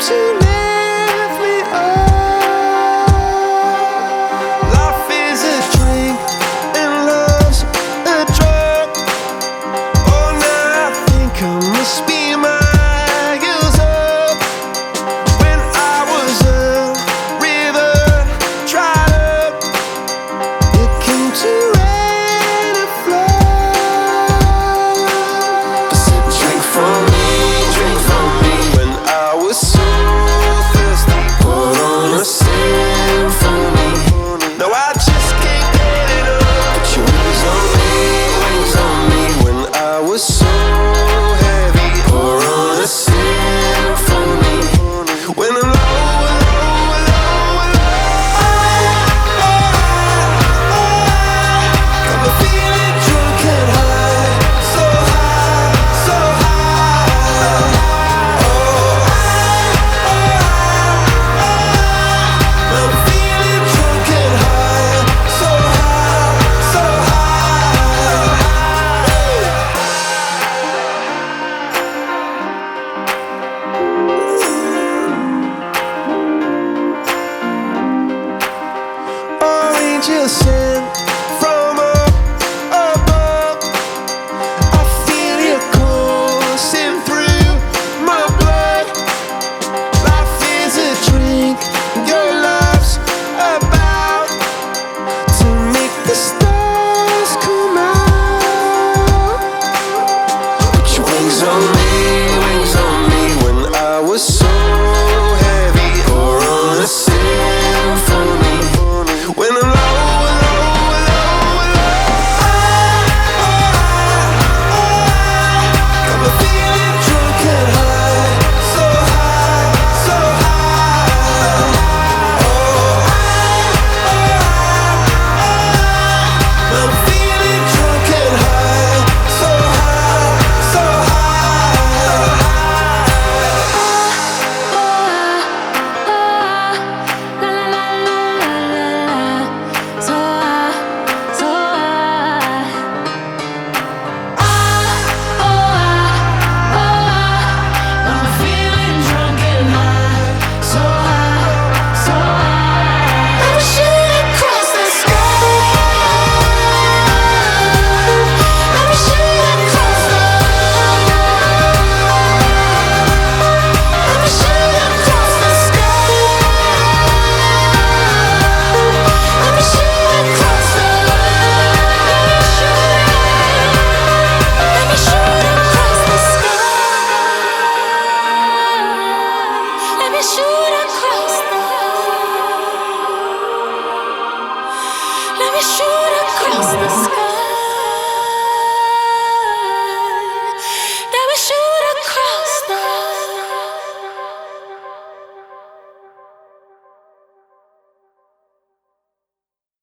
to live. angel sing. we shoot across the sky.